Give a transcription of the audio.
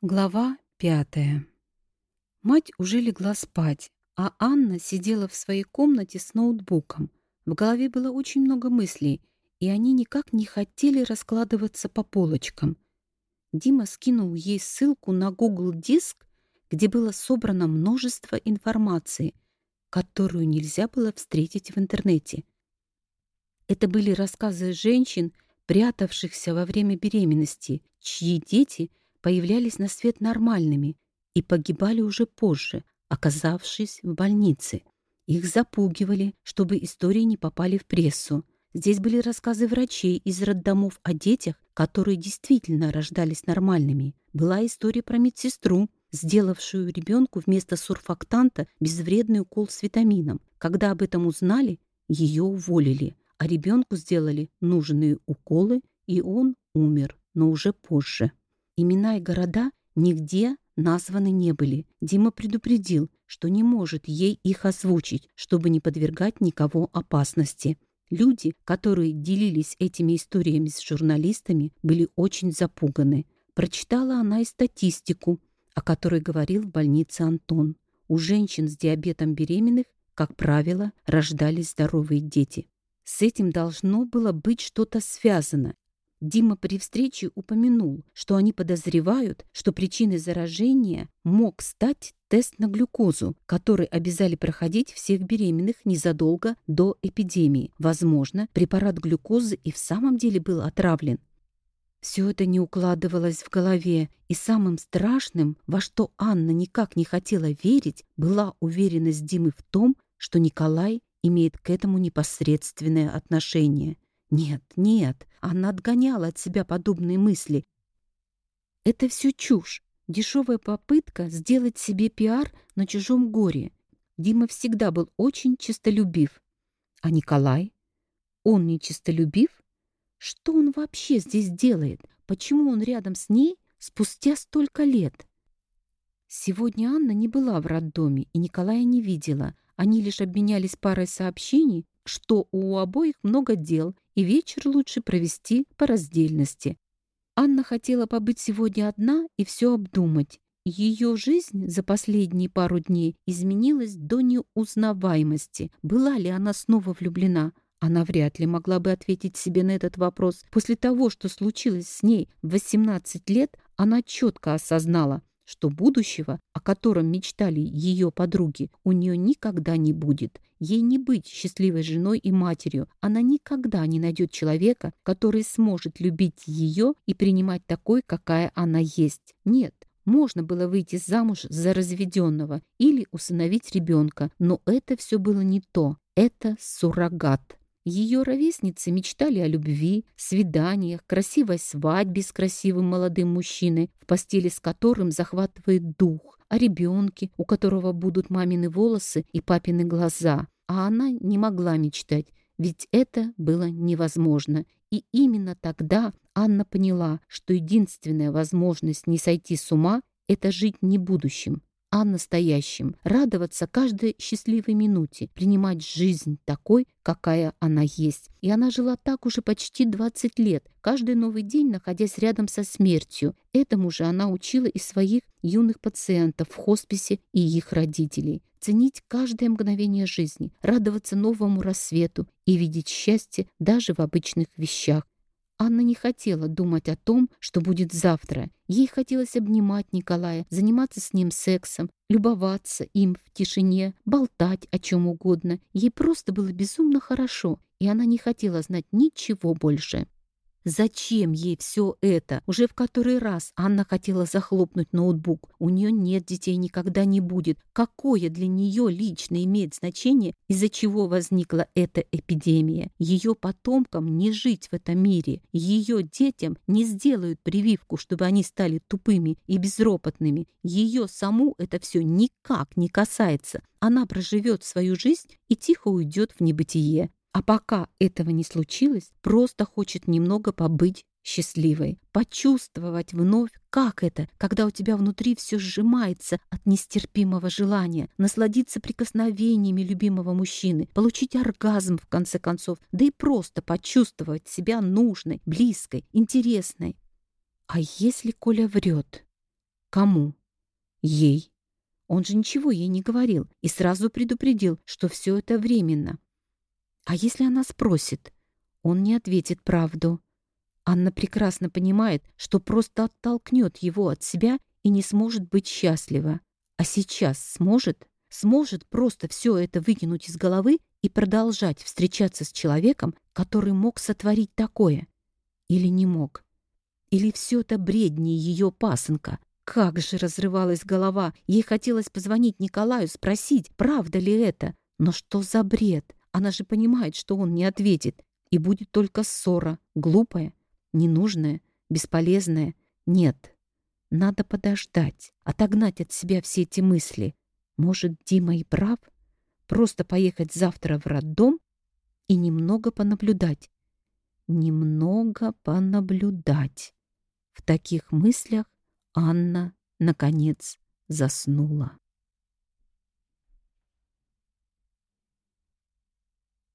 Глава пятая. Мать уже легла спать, а Анна сидела в своей комнате с ноутбуком. В голове было очень много мыслей, и они никак не хотели раскладываться по полочкам. Дима скинул ей ссылку на Google Диск, где было собрано множество информации, которую нельзя было встретить в интернете. Это были рассказы женщин, прятавшихся во время беременности, чьи дети – появлялись на свет нормальными и погибали уже позже, оказавшись в больнице. Их запугивали, чтобы истории не попали в прессу. Здесь были рассказы врачей из роддомов о детях, которые действительно рождались нормальными. Была история про медсестру, сделавшую ребенку вместо сурфактанта безвредный укол с витамином. Когда об этом узнали, ее уволили, а ребенку сделали нужные уколы, и он умер, но уже позже. Имена и города нигде названы не были. Дима предупредил, что не может ей их озвучить, чтобы не подвергать никого опасности. Люди, которые делились этими историями с журналистами, были очень запуганы. Прочитала она и статистику, о которой говорил в больнице Антон. У женщин с диабетом беременных, как правило, рождались здоровые дети. С этим должно было быть что-то связано, Дима при встрече упомянул, что они подозревают, что причиной заражения мог стать тест на глюкозу, который обязали проходить всех беременных незадолго до эпидемии. Возможно, препарат глюкозы и в самом деле был отравлен. Все это не укладывалось в голове, и самым страшным, во что Анна никак не хотела верить, была уверенность Димы в том, что Николай имеет к этому непосредственное отношение – нет, нет, она отгоняла от себя подобные мысли. Это все чушь, дешевая попытка сделать себе пиар на чужом горе. Дима всегда был очень честолюбив. А Николай? Он не честолюбив? Что он вообще здесь делает? Почему он рядом с ней спустя столько лет? Сегодня Анна не была в роддоме и Николая не видела. Они лишь обменялись парой сообщений, что у обоих много дел и вечер лучше провести по раздельности. Анна хотела побыть сегодня одна и все обдумать. Ее жизнь за последние пару дней изменилась до неузнаваемости. Была ли она снова влюблена? Она вряд ли могла бы ответить себе на этот вопрос. После того, что случилось с ней в 18 лет, она четко осознала, что будущего, о котором мечтали ее подруги, у нее никогда не будет. Ей не быть счастливой женой и матерью. Она никогда не найдет человека, который сможет любить ее и принимать такой, какая она есть. Нет, можно было выйти замуж за разведенного или усыновить ребенка, но это все было не то. Это суррогат. Ее ровесницы мечтали о любви, свиданиях, красивой свадьбе с красивым молодым мужчиной, в постели с которым захватывает дух, о ребенке, у которого будут мамины волосы и папины глаза. А она не могла мечтать, ведь это было невозможно. И именно тогда Анна поняла, что единственная возможность не сойти с ума – это жить не будущим, а настоящем, радоваться каждой счастливой минуте, принимать жизнь такой, какая она есть. И она жила так уже почти 20 лет, каждый новый день находясь рядом со смертью. Этому же она учила и своих юных пациентов в хосписе и их родителей. Ценить каждое мгновение жизни, радоваться новому рассвету и видеть счастье даже в обычных вещах. Анна не хотела думать о том, что будет завтра. Ей хотелось обнимать Николая, заниматься с ним сексом, любоваться им в тишине, болтать о чем угодно. Ей просто было безумно хорошо, и она не хотела знать ничего больше. Зачем ей все это? Уже в который раз Анна хотела захлопнуть ноутбук. У нее нет детей, никогда не будет. Какое для нее лично имеет значение, из-за чего возникла эта эпидемия? Ее потомкам не жить в этом мире. Ее детям не сделают прививку, чтобы они стали тупыми и безропотными. Ее саму это все никак не касается. Она проживет свою жизнь и тихо уйдет в небытие. А пока этого не случилось, просто хочет немного побыть счастливой, почувствовать вновь, как это, когда у тебя внутри все сжимается от нестерпимого желания, насладиться прикосновениями любимого мужчины, получить оргазм в конце концов, да и просто почувствовать себя нужной, близкой, интересной. А если Коля врет? Кому? Ей. Он же ничего ей не говорил и сразу предупредил, что все это временно. А если она спросит? Он не ответит правду. Анна прекрасно понимает, что просто оттолкнет его от себя и не сможет быть счастлива. А сейчас сможет? Сможет просто все это выкинуть из головы и продолжать встречаться с человеком, который мог сотворить такое? Или не мог? Или все это бредни ее пасынка? Как же разрывалась голова! Ей хотелось позвонить Николаю, спросить, правда ли это. Но что за бред? Она же понимает, что он не ответит. И будет только ссора, глупая, ненужная, бесполезная. Нет, надо подождать, отогнать от себя все эти мысли. Может, Дима и прав? Просто поехать завтра в роддом и немного понаблюдать. Немного понаблюдать. В таких мыслях Анна, наконец, заснула.